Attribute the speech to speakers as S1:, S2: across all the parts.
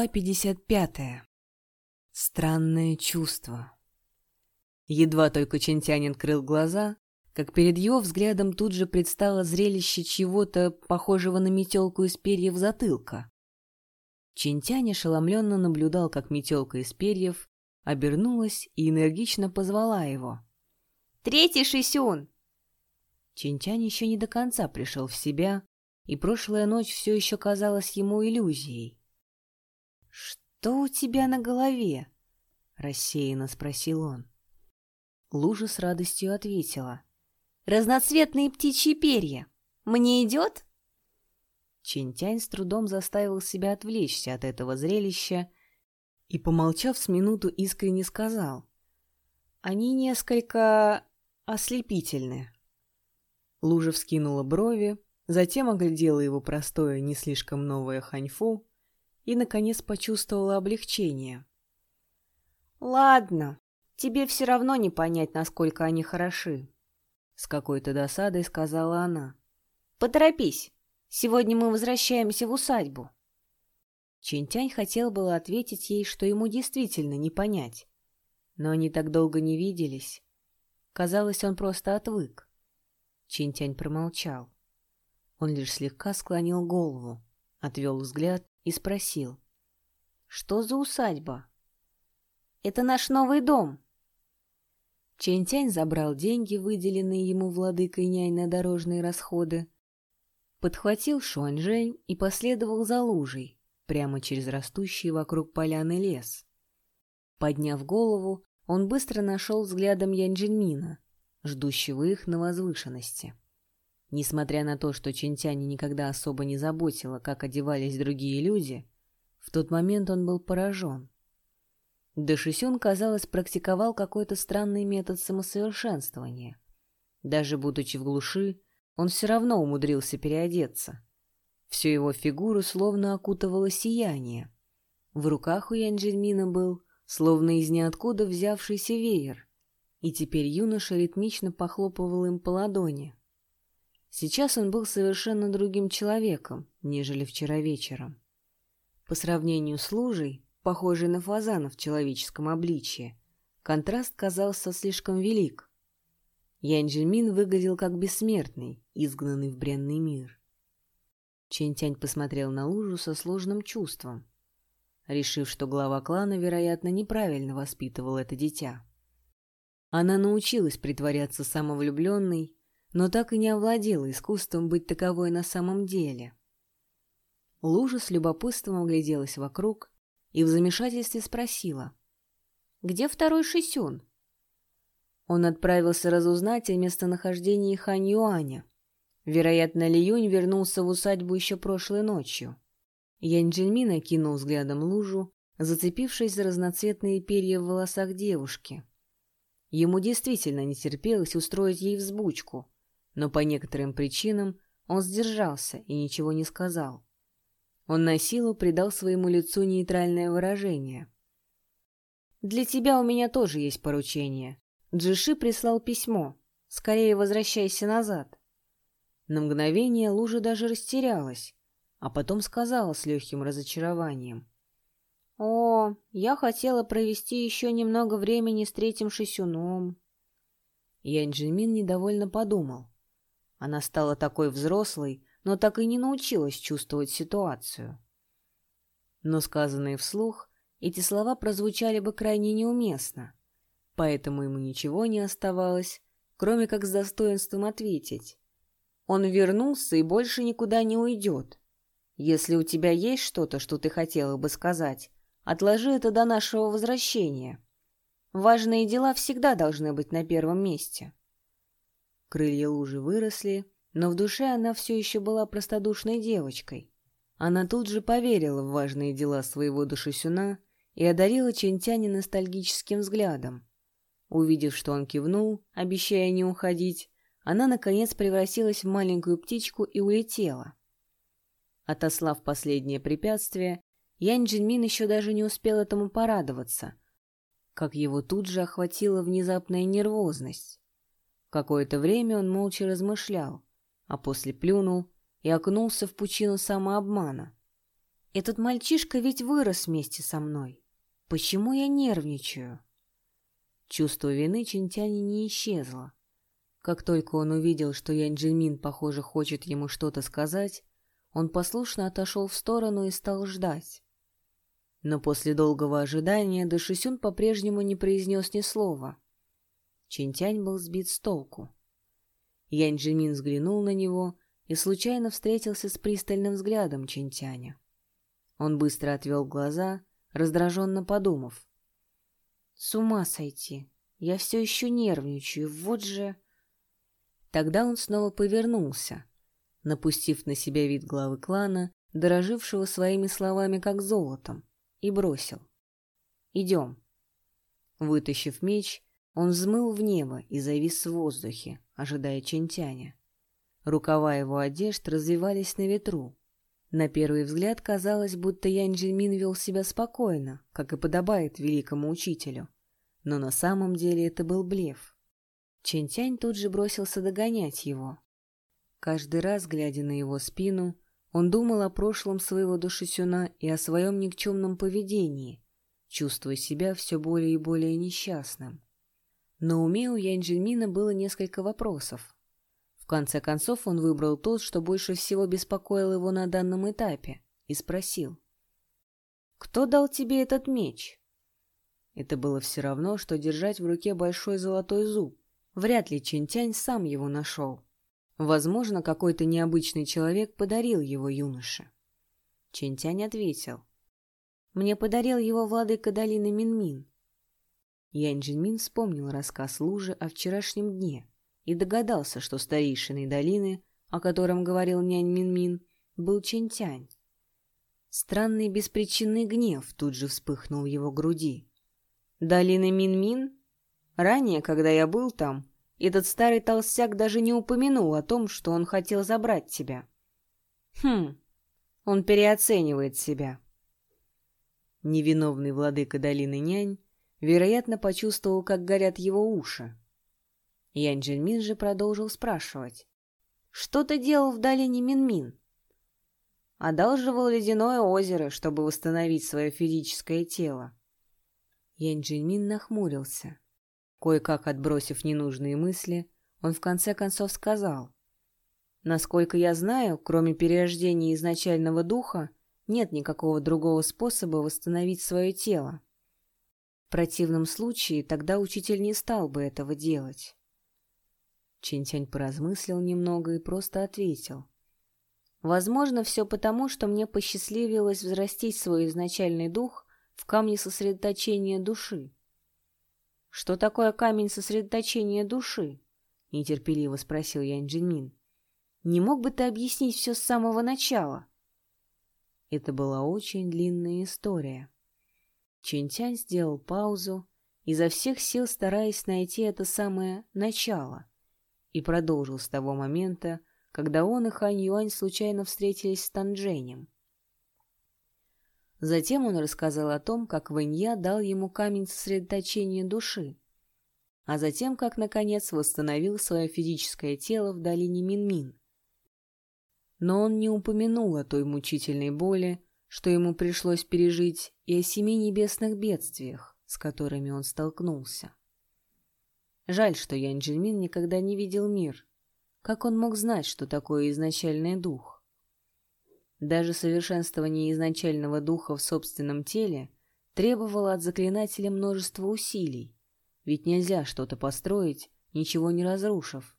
S1: Глава 55. Странное чувство. Едва только Чентянин крыл глаза, как перед его взглядом тут же предстало зрелище чего-то похожего на метелку из перьев затылка. Чентянь ошеломленно наблюдал, как метелка из перьев обернулась и энергично позвала его.
S2: «Третий Шисюн!»
S1: Чентянь еще не до конца пришел в себя, и прошлая ночь все еще казалась ему иллюзией. «Что у тебя на голове?» — рассеянно спросил он. Лужа с радостью ответила.
S2: «Разноцветные птичьи перья. Мне идет?»
S1: Чинтянь с трудом заставил себя отвлечься от этого зрелища и, помолчав с минуту, искренне сказал. «Они несколько ослепительны». Лужа вскинула брови, затем оглядела его простое, не слишком новое ханьфу и, наконец, почувствовала облегчение.
S2: «Ладно, тебе все равно не понять, насколько они хороши», — с какой-то досадой сказала она. «Поторопись, сегодня мы возвращаемся в усадьбу».
S1: Чинтянь хотел было ответить ей, что ему действительно не понять. Но они так долго не виделись. Казалось, он просто отвык. Чинтянь промолчал. Он лишь слегка склонил голову, отвел взгляд и спросил. «Что за усадьба?»
S2: «Это наш новый дом».
S1: Чэнь-Тянь забрал деньги, выделенные ему владыкой нянь на дорожные расходы, подхватил Шуаньжэнь и последовал за лужей, прямо через растущий вокруг поляны лес. Подняв голову, он быстро нашел взглядом Янь-Джиньмина, ждущего их на возвышенности. Несмотря на то, что Чинтяни никогда особо не заботило, как одевались другие люди, в тот момент он был поражен. Дашисюн, казалось, практиковал какой-то странный метод самосовершенствования. Даже будучи в глуши, он все равно умудрился переодеться. Всю его фигуру словно окутывало сияние. В руках у Янджельмина был, словно из ниоткуда взявшийся веер, и теперь юноша ритмично похлопывал им по ладони. Сейчас он был совершенно другим человеком, нежели вчера вечером. По сравнению с лужей, похожей на фазана в человеческом обличье, контраст казался слишком велик. Янь выглядел как бессмертный, изгнанный в бренный мир. Чэнь-Тянь посмотрел на лужу со сложным чувством, решив, что глава клана, вероятно, неправильно воспитывал это дитя. Она научилась притворяться самовлюбленной но так и не овладела искусством быть таковой на самом деле. Лужа с любопытством огляделась вокруг и в замешательстве спросила. «Где второй Шисюн?» Он отправился разузнать о местонахождении Хань Юаня. Вероятно, Ли Юнь вернулся в усадьбу еще прошлой ночью. Янь Джельмин окинул взглядом лужу, зацепившись за разноцветные перья в волосах девушки. Ему действительно не терпелось устроить ей взбучку, но по некоторым причинам он сдержался и ничего не сказал. Он на силу придал своему лицу нейтральное выражение. «Для тебя у меня тоже есть поручение. Джиши прислал письмо. Скорее возвращайся назад». На мгновение Лужа даже растерялась, а потом сказала с легким разочарованием. «О, я хотела провести еще немного времени с третьим Шисюном». Янь Джинмин недовольно подумал. Она стала такой взрослой, но так и не научилась чувствовать ситуацию. Но сказанные вслух, эти слова прозвучали бы крайне неуместно, поэтому ему ничего не оставалось, кроме как с достоинством ответить. Он вернулся и больше никуда не уйдет. Если у тебя есть что-то, что ты хотела бы сказать, отложи это до нашего возвращения. Важные дела всегда должны быть на первом месте. Крылья лужи выросли, но в душе она все еще была простодушной девочкой. Она тут же поверила в важные дела своего душесюна и одарила Чентяне ностальгическим взглядом. Увидев, что он кивнул, обещая не уходить, она, наконец, превратилась в маленькую птичку и улетела. Отослав последнее препятствие, Янь Джинмин еще даже не успел этому порадоваться, как его тут же охватила внезапная нервозность. Какое-то время он молча размышлял, а после плюнул и окунулся в пучину самообмана.
S2: Этот мальчишка ведь вырос вместе со мной. Почему я нервничаю?
S1: Чувство вины Чинтяни не исчезло. Как только он увидел, что Янь Джимин, похоже, хочет ему что-то сказать, он послушно отошел в сторону и стал ждать. Но после долгого ожидания Дашисюн по-прежнему не произнес ни слова. Чинтянь был сбит с толку. Янь Джимин взглянул на него и случайно встретился с пристальным взглядом Чинтяня. Он быстро отвел глаза, раздраженно подумав.
S2: «С ума сойти! Я все еще нервничаю, вот же...»
S1: Тогда он снова повернулся, напустив на себя вид главы клана, дорожившего своими словами как золотом, и бросил. «Идем». Вытащив меч, он взмыл в небо и завис в воздухе, ожидая Чентяня. Рукава его одежд развивались на ветру. На первый взгляд казалось, будто Янь Джимин вел себя спокойно, как и подобает великому учителю. Но на самом деле это был блеф. Чентянь тут же бросился догонять его. Каждый раз, глядя на его спину, он думал о прошлом своего душесюна и о своем никчемном поведении, чувствуя себя все более и более несчастным. На уме у Янджельмина было несколько вопросов. В конце концов он выбрал тот, что больше всего беспокоил его на данном этапе, и спросил. «Кто дал тебе этот меч?» Это было все равно, что держать в руке большой золотой зуб. Вряд ли Чинтянь сам его нашел. Возможно, какой-то необычный человек подарил его юноше. Чинтянь ответил. «Мне подарил его владыка долины Минмин». Янь Джинмин вспомнил рассказ Лужи о вчерашнем дне и догадался, что старейшиной долины, о котором говорил нянь Минмин, был Чинтянь. Странный беспричинный гнев тут же вспыхнул в его груди. «Долина Минмин? Ранее, когда я был там, этот старый толстяк даже не упомянул о том, что он хотел забрать тебя. Хм, он переоценивает себя. Невиновный владыка долины нянь, вероятно, почувствовал, как горят его уши. Янь Джинмин же продолжил спрашивать. «Что ты делал в долине Минмин?» Одалживал ледяное озеро, чтобы восстановить свое физическое тело. Янь Джинмин нахмурился. Кое-как отбросив ненужные мысли, он в конце концов сказал. «Насколько я знаю, кроме перерождения изначального духа, нет никакого другого способа восстановить свое тело. В противном случае тогда учитель не стал бы этого делать». Чинтянь поразмыслил немного и просто ответил. «Возможно, все потому, что мне посчастливилось взрастить свой изначальный дух в камне сосредоточения души. «Что такое камень сосредоточения души?» — нетерпеливо спросил Янь Джинмин. «Не мог бы ты объяснить все с самого начала?» Это была очень длинная история. Чинтянь сделал паузу, изо всех сил стараясь найти это самое начало, и продолжил с того момента, когда он и Хань Юань случайно встретились с Танженем. Затем он рассказал о том, как Вэнья дал ему камень сосредоточения души, а затем, как, наконец, восстановил свое физическое тело в долине Минмин. Но он не упомянул о той мучительной боли, что ему пришлось пережить, и о семи небесных бедствиях, с которыми он столкнулся. Жаль, что Ян Джельмин никогда не видел мир. Как он мог знать, что такое изначальный дух? Даже совершенствование изначального духа в собственном теле требовало от заклинателя множества усилий, ведь нельзя что-то построить, ничего не разрушив.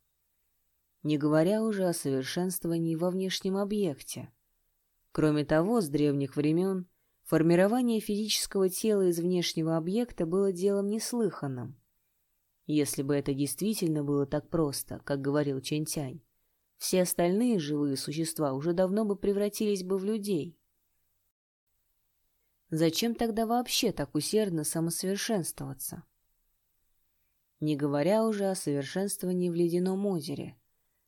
S1: Не говоря уже о совершенствовании во внешнем объекте. Кроме того, с древних времен формирование физического тела из внешнего объекта было делом неслыханным. Если бы это действительно было так просто, как говорил Чэнь-Тянь, все остальные живые существа уже давно бы превратились бы в людей. Зачем тогда вообще так усердно самосовершенствоваться? Не говоря уже о совершенствовании в ледяном озере.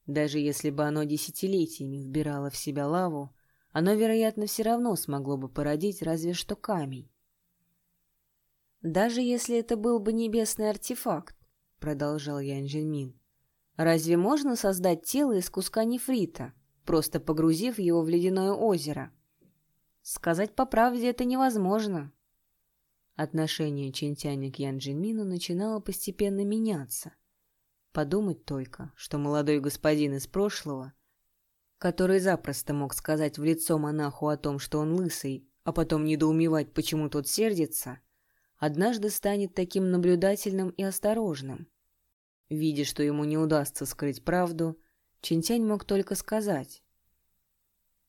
S1: Даже если бы оно десятилетиями вбирало в себя лаву, оно, вероятно, все равно смогло бы породить разве что камень. «Даже если это был бы небесный артефакт», — продолжал Ян Джинмин, Разве можно создать тело из куска нефрита, просто погрузив его в ледяное озеро?
S2: Сказать по правде это невозможно.
S1: Отношение Чинтяня к Ян Джинмину начинало постепенно меняться. Подумать только, что молодой господин из прошлого, который запросто мог сказать в лицо монаху о том, что он лысый, а потом недоумевать, почему тот сердится, однажды станет таким наблюдательным и осторожным. Видя, что ему не удастся скрыть правду, Чинтянь мог только сказать.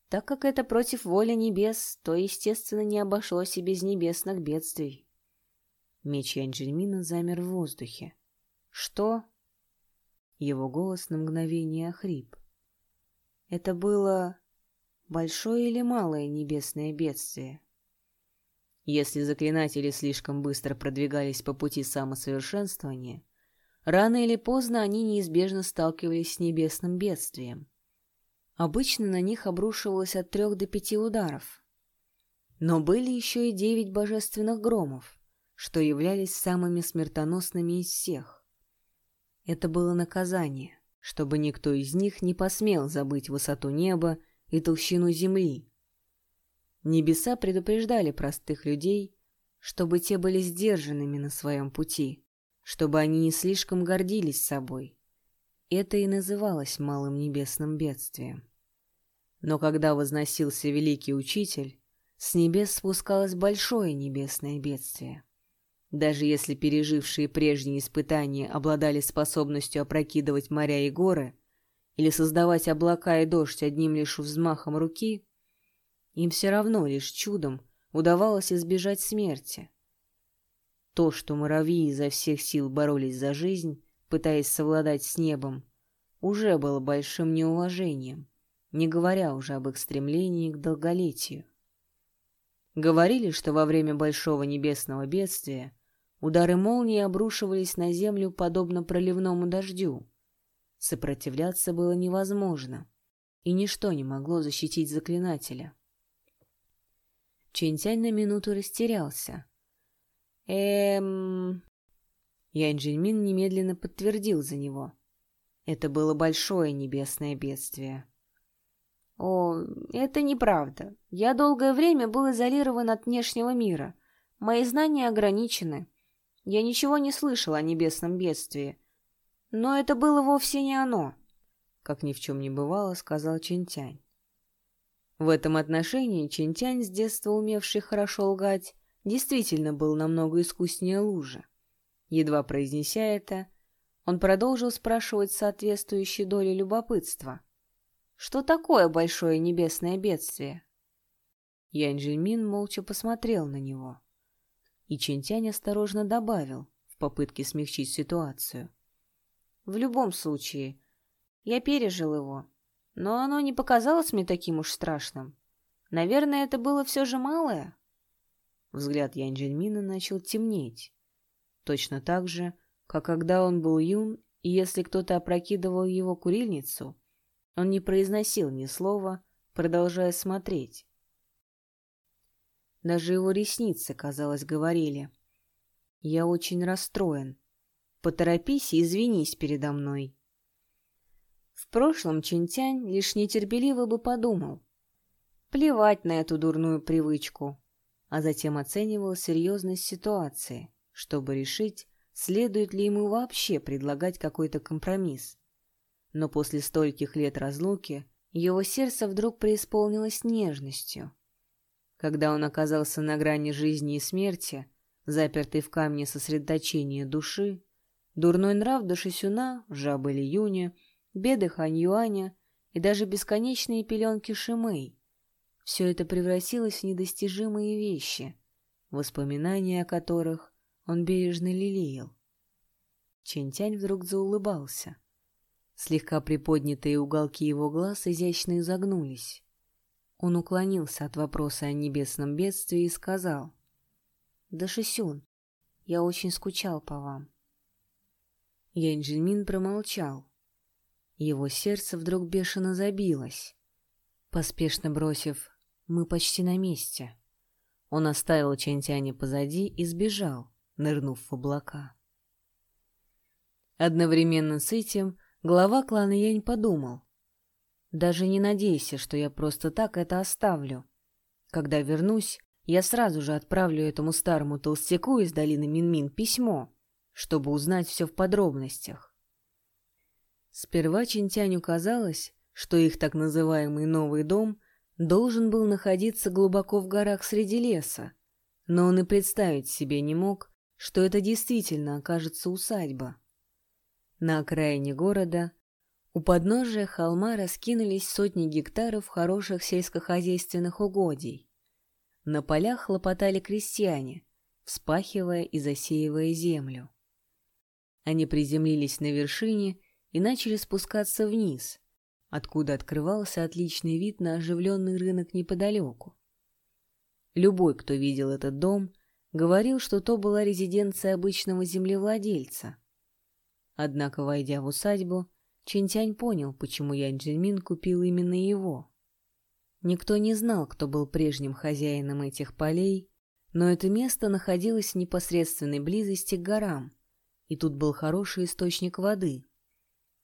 S2: Так как это против воли небес, то, естественно, не обошлось и без небесных бедствий.
S1: Меч Янджельмина замер в воздухе.
S2: «Что?»
S1: Его голос на мгновение охрип.
S2: «Это было большое или малое небесное бедствие?»
S1: Если заклинатели слишком быстро продвигались по пути самосовершенствования, рано или поздно они неизбежно сталкивались с небесным бедствием. Обычно на них обрушивалось от трех до пяти ударов. Но были еще и девять божественных громов, что являлись самыми смертоносными из всех. Это было наказание, чтобы никто из них не посмел забыть высоту неба и толщину земли. Небеса предупреждали простых людей, чтобы те были сдержанными на своем пути, чтобы они не слишком гордились собой. Это и называлось малым небесным бедствием. Но когда возносился великий учитель, с небес спускалось большое небесное бедствие. Даже если пережившие прежние испытания обладали способностью опрокидывать моря и горы или создавать облака и дождь одним лишь взмахом руки, им все равно лишь чудом удавалось избежать смерти. То, что муравьи изо всех сил боролись за жизнь, пытаясь совладать с небом, уже было большим неуважением, не говоря уже об их стремлении к долголетию. Говорили, что во время большого небесного бедствия Удары молнии обрушивались на землю подобно проливному дождю. Сопротивляться было невозможно, и ничто не могло защитить заклинателя. Чентянь на минуту растерялся. «Эм...» Янь Джиньмин немедленно подтвердил за него. Это было большое небесное бедствие.
S2: «О, это неправда. Я долгое время был изолирован от внешнего мира. Мои знания ограничены. Я ничего не слышал о небесном бедствии. Но это было вовсе не оно, —
S1: как ни в чем не бывало, сказал Чинтянь. В этом отношении Чинтянь, с детства умевший хорошо лгать, действительно был намного искуснее лужи. Едва произнеся это, он продолжил спрашивать соответствующей доли любопытства.
S2: «Что такое большое небесное бедствие?»
S1: Янь Джимин молча посмотрел на него. И Чинтянь осторожно добавил, в попытке смягчить ситуацию.
S2: «В любом случае, я пережил его, но оно не показалось мне таким уж страшным. Наверное, это было все же малое».
S1: Взгляд Янь Джиньмина начал темнеть. Точно так же, как когда он был юн, и если кто-то опрокидывал его курильницу, он не произносил ни слова, продолжая смотреть. Даже его ресницы, казалось, говорили. «Я очень расстроен. Поторопись и извинись передо мной». В прошлом Чинтянь лишь нетерпеливо бы подумал. Плевать на эту дурную привычку, а затем оценивал серьезность ситуации, чтобы решить, следует ли ему вообще предлагать какой-то компромисс. Но после стольких лет разлуки его сердце вдруг преисполнилось нежностью — когда он оказался на грани жизни и смерти, запертый в камне сосредоточения души, дурной нрав Дашисюна, жабы Юня, беды Хань Юаня и даже бесконечные пеленки Шимэй — все это превратилось в недостижимые вещи, воспоминания о которых он бережно лелеял. Чентянь вдруг заулыбался. Слегка приподнятые уголки его глаз изящно изогнулись. Он уклонился от вопроса о небесном бедствии и сказал. «Да, Шисюн, я очень скучал по вам». Янь промолчал. Его сердце вдруг бешено забилось. Поспешно бросив «Мы почти на месте», он оставил Чентяня позади и сбежал, нырнув в облака. Одновременно с этим глава клана Янь подумал, даже не надейся, что я просто так это оставлю. Когда вернусь, я сразу же отправлю этому старому толстяку из долины Минмин письмо, чтобы узнать все в подробностях. Сперва Чинтяню казалось, что их так называемый новый дом должен был находиться глубоко в горах среди леса, но он и представить себе не мог, что это действительно окажется усадьба. На окраине города у подножия холма раскинулись сотни гектаров хороших сельскохозяйственных угодий. На полях хлопотали крестьяне, вспахивая и засеивая землю. Они приземлились на вершине и начали спускаться вниз, откуда открывался отличный вид на оживленный рынок неподалеку. Любой, кто видел этот дом, говорил, что то была резиденция обычного землевладельца. Однако, войдя в усадьбу, Чинтянь понял, почему Янь купил именно его. Никто не знал, кто был прежним хозяином этих полей, но это место находилось в непосредственной близости к горам, и тут был хороший источник воды.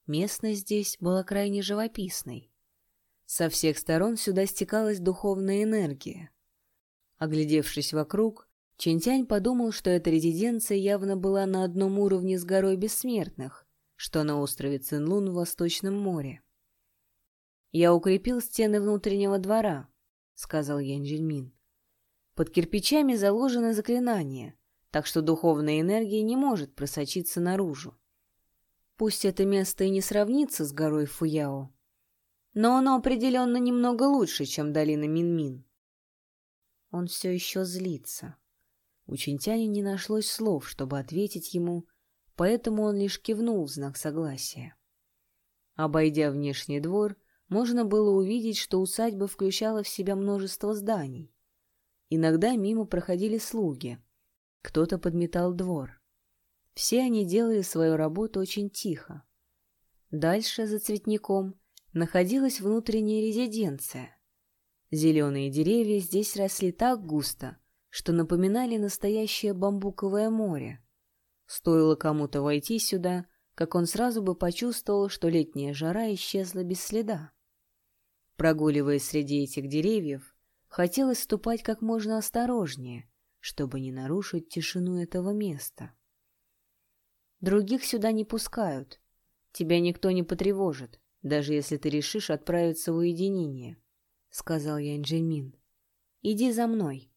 S1: Местность здесь была крайне живописной. Со всех сторон сюда стекалась духовная энергия. Оглядевшись вокруг, Чинтянь подумал, что эта резиденция явно была на одном уровне с горой бессмертных, что на острове Цинлун в Восточном море. «Я укрепил стены внутреннего двора», — сказал Ян Джельмин. «Под кирпичами заложено заклинание, так что духовная энергия не может просочиться наружу. Пусть это место и не сравнится с горой Фуяо, но оно определенно немного лучше, чем долина Минмин». Он все еще злится. У Чинтяня не нашлось слов, чтобы ответить ему, поэтому он лишь кивнул в знак согласия. Обойдя внешний двор, можно было увидеть, что усадьба включала в себя множество зданий. Иногда мимо проходили слуги. Кто-то подметал двор. Все они делали свою работу очень тихо. Дальше, за цветником, находилась внутренняя резиденция. Зеленые деревья здесь росли так густо, что напоминали настоящее бамбуковое море. Стоило кому-то войти сюда, как он сразу бы почувствовал, что летняя жара исчезла без следа. Прогуливаясь среди этих деревьев, хотелось ступать как можно осторожнее, чтобы не нарушить тишину этого места. Других сюда не пускают. Тебя никто не потревожит, даже если ты решишь отправиться в уединение, — сказал Янь Джимин. Иди за мной.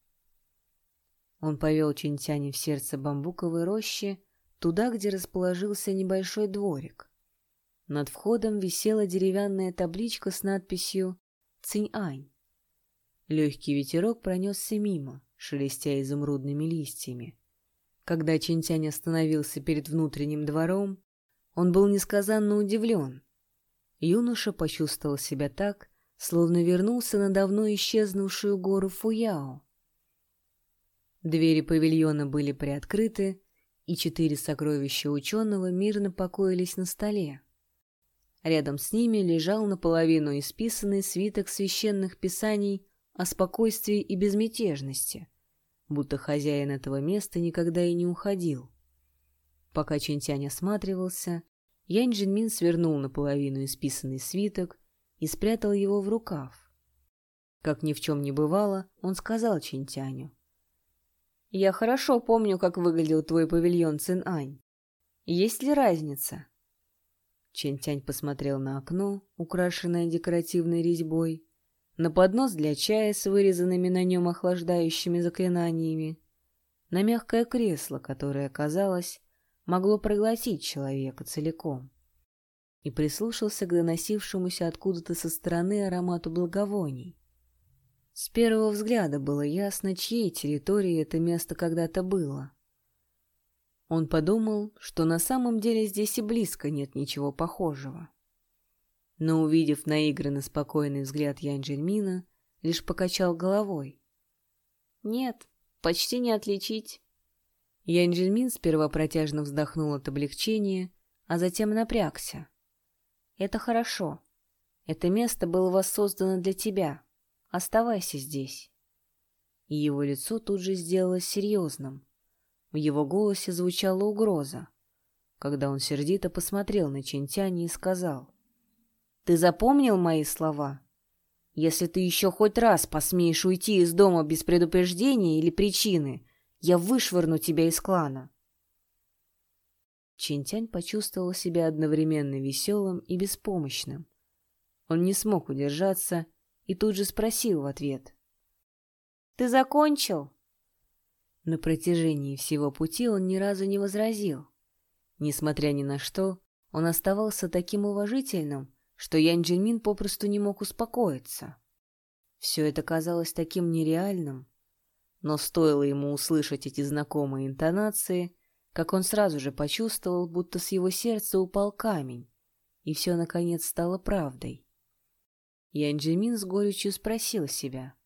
S1: Он повел Чинтяни в сердце бамбуковой рощи, туда, где расположился небольшой дворик. Над входом висела деревянная табличка с надписью «Цинь-Ань». Легкий ветерок пронесся мимо, шелестя изумрудными листьями. Когда Чинтянь остановился перед внутренним двором, он был несказанно удивлен. Юноша почувствовал себя так, словно вернулся на давно исчезнувшую гору Фуяо. Двери павильона были приоткрыты, и четыре сокровища ученого мирно покоились на столе. Рядом с ними лежал наполовину исписанный свиток священных писаний о спокойствии и безмятежности, будто хозяин этого места никогда и не уходил. Пока Чинтянь осматривался, Янь Джинмин свернул наполовину исписанный свиток и спрятал его в рукав. Как ни в чем не бывало, он сказал Чинтяню — я хорошо помню, как выглядел твой павильон Цин-Ань. Есть ли разница?» Чентянь посмотрел на окно, украшенное декоративной резьбой, на поднос для чая с вырезанными на нем охлаждающими заклинаниями, на мягкое кресло, которое, казалось, могло проглотить человека целиком, и прислушался к доносившемуся откуда-то со стороны аромату благовоний. С первого взгляда было ясно, чьей территорией это место когда-то было. Он подумал, что на самом деле здесь и близко нет ничего похожего. Но, увидев наигранно спокойный взгляд Янь Джельмина, лишь покачал головой. «Нет, почти не отличить». Янь Джельмин сперва протяжно вздохнул от облегчения, а затем напрягся. «Это хорошо. Это место было воссоздано для тебя. Оставайся здесь. И его лицо тут же сделалось серьезным. В его голосе звучала угроза, когда он сердито посмотрел на Чинтяни и сказал, «Ты запомнил мои слова?
S2: Если ты еще хоть раз посмеешь уйти из дома без предупреждения или причины, я вышвырну тебя из клана.
S1: Чинтянь почувствовал себя одновременно веселым и беспомощным. Он не смог удержаться и тут же спросил в ответ.
S2: «Ты закончил?»
S1: На протяжении всего пути он ни разу не возразил. Несмотря ни на что, он оставался таким уважительным, что Ян Джельмин попросту не мог успокоиться. Все это казалось таким нереальным, но стоило ему услышать эти знакомые интонации, как он сразу же почувствовал, будто с его сердца упал камень, и все, наконец, стало правдой. Ян Джимин с горечью спросил себя.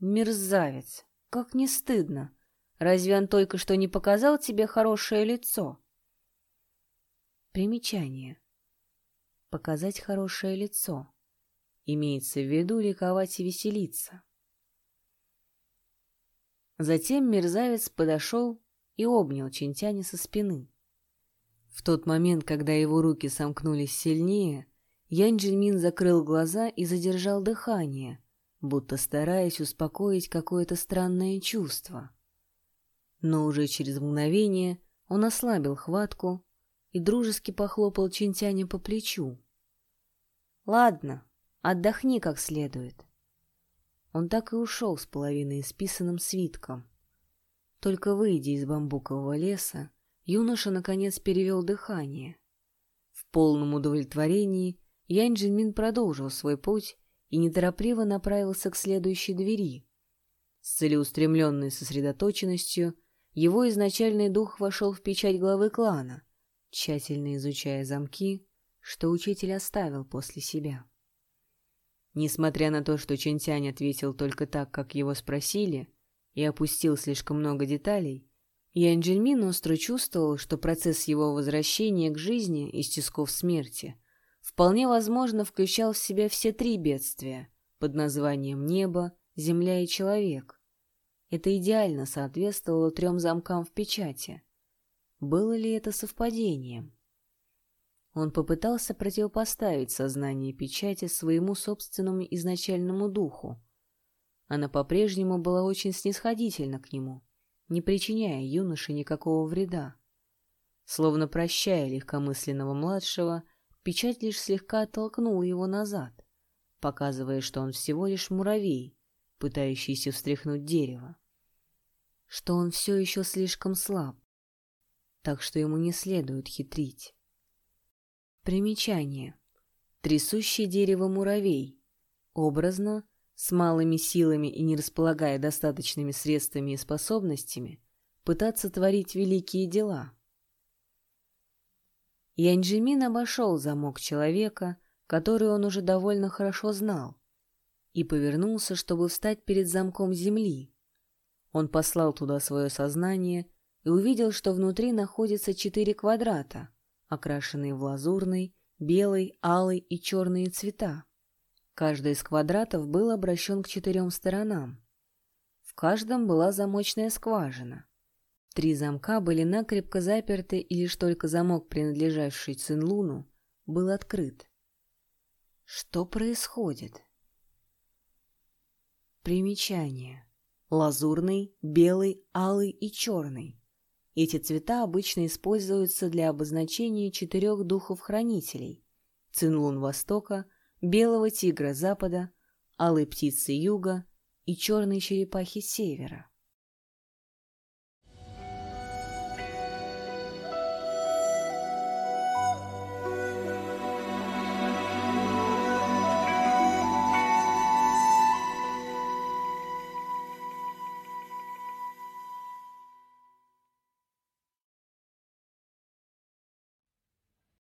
S1: «Мерзавец! Как не стыдно! Разве он только что не показал тебе хорошее лицо?» Примечание. Показать хорошее лицо. Имеется в виду ликовать и веселиться. Затем мерзавец подошел и обнял Чинтяня со спины. В тот момент, когда его руки сомкнулись сильнее, Янь Джинмин закрыл глаза и задержал дыхание, будто стараясь успокоить какое-то странное чувство. Но уже через мгновение он ослабил хватку и дружески похлопал Чинтяня по плечу.
S2: «Ладно, отдохни как следует».
S1: Он так и ушел с половиной исписанным свитком. Только выйдя из бамбукового леса, юноша наконец перевел дыхание. В полном удовлетворении Янь Джинмин продолжил свой путь и неторопливо направился к следующей двери. С целеустремленной сосредоточенностью его изначальный дух вошел в печать главы клана, тщательно изучая замки, что учитель оставил после себя. Несмотря на то, что Чентянь ответил только так, как его спросили, и опустил слишком много деталей, Ян Джельмин остро чувствовал, что процесс его возвращения к жизни из тисков смерти вполне возможно включал в себя все три бедствия под названием «Небо», «Земля» и «Человек». Это идеально соответствовало трем замкам в печати. Было ли это совпадением? Он попытался противопоставить сознание печати своему собственному изначальному духу. Она по-прежнему была очень снисходительна к нему, не причиняя юноше никакого вреда. Словно прощая легкомысленного младшего, печать лишь слегка оттолкнула его назад, показывая, что он всего лишь муравей, пытающийся встряхнуть дерево. Что он все еще слишком слаб, так что ему не следует хитрить. Примечание. Трясущий дерево муравей. Образно, с малыми силами и не располагая достаточными средствами и способностями, пытаться творить великие дела. Янджимин обошел замок человека, который он уже довольно хорошо знал, и повернулся, чтобы встать перед замком земли. Он послал туда свое сознание и увидел, что внутри находится четыре квадрата — окрашенные в лазурный, белый, алый и черные цвета. Каждый из квадратов был обращен к четырем сторонам. В каждом была замочная скважина. Три замка были накрепко заперты, и лишь только замок, принадлежавший Цинлуну, был открыт. Что происходит? Примечание. Лазурный, белый, алый и черный. Эти цвета обычно используются для обозначения четырех духов-хранителей – Цинлун Востока, Белого Тигра Запада, Алой Птицы Юга и Черной Черепахи Севера.